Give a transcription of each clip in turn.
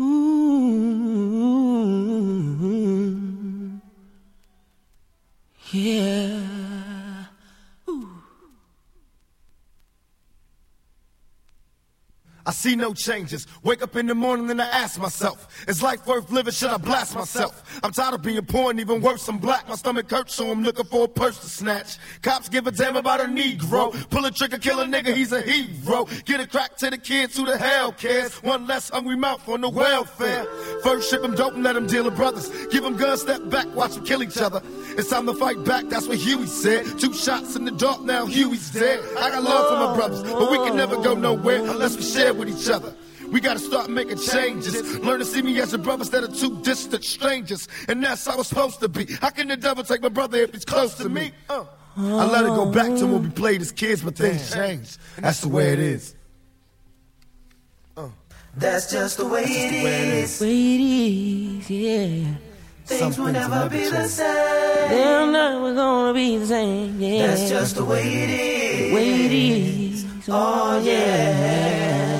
Ooh, I see no changes. Wake up in the morning and I ask myself, is life worth living? Should I blast myself? I'm tired of being poor and even worse, I'm black. My stomach hurts, so I'm looking for a purse to snatch. Cops give a damn about a Negro. Pull a trigger, kill a nigga, he's a hero. Get a crack to the kids who the hell cares. One less hungry mouth on the welfare. First ship them dope and let them deal with brothers. Give them guns, step back, watch them kill each other. It's time to fight back, that's what Huey said. Two shots in the dark, now Huey's dead. I got love for my brothers, but we can never go nowhere unless we share with each other. We gotta start making changes. Learn to see me as a brother instead of two distant strangers. And that's how it's supposed to be. How can the devil take my brother if he's close to me? Uh. I let it go back to when we played as kids, but things changed. That's the way it is. That's just the way it is. Way it is, yeah. Things will never be the same. Damn, never gonna be the same, yeah. That's just the way it is. way it is. Oh yeah.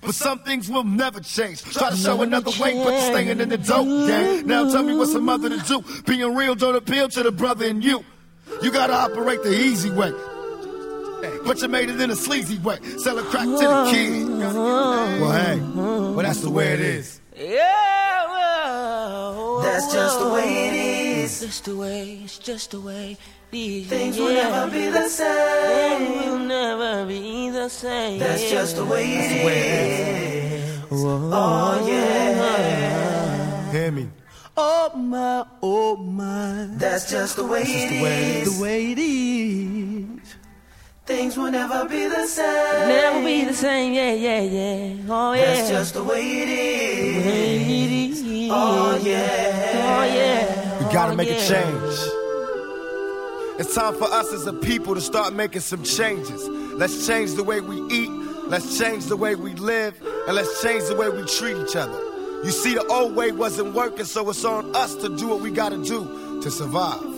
But some things will never change. Try to show another way, but staying in the dope game. Now tell me what's a mother to do. Being real don't appeal to the brother in you. You gotta operate the easy way. But you made it in a sleazy way. Selling crack to the kid. Well, hey, well, that's the way it is. Yeah, well, That's just the way it is. Just the way, it's just the way it is. Things will never be the same. Will never be the same. That's just the way it is. Oh yeah. Hear me. Oh my, oh my, That's just the way it the is. way it is. Things will never be the same. Never be the same, yeah, yeah, yeah. Oh, yeah. That's just the way it is. Way it is. Oh yeah. Oh, yeah. We gotta Oh, make yeah. a change. It's time for us as a people to start making some changes. Let's change the way we eat, let's change the way we live, and let's change the way we treat each other. You see, the old way wasn't working, so it's on us to do what we gotta do to survive.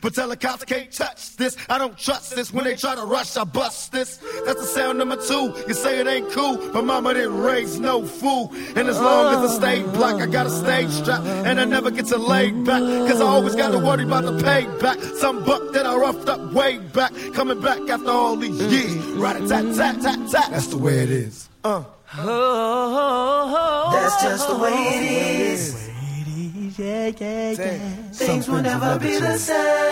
But tell the cops can't touch this. I don't trust this. When they try to rush, I bust this. That's the sound number two. You say it ain't cool, but mama didn't raise no fool. And as long as I stay black, I got a stage strap. And I never get to lay back. Cause I always got to worry about the payback. Some buck that I roughed up way back. Coming back after all these years. Right a tat tat tat tat. That's the way it is. Uh. Oh, oh, oh, That's just the way it is. Yeah, yeah, yeah. Things will never be the same.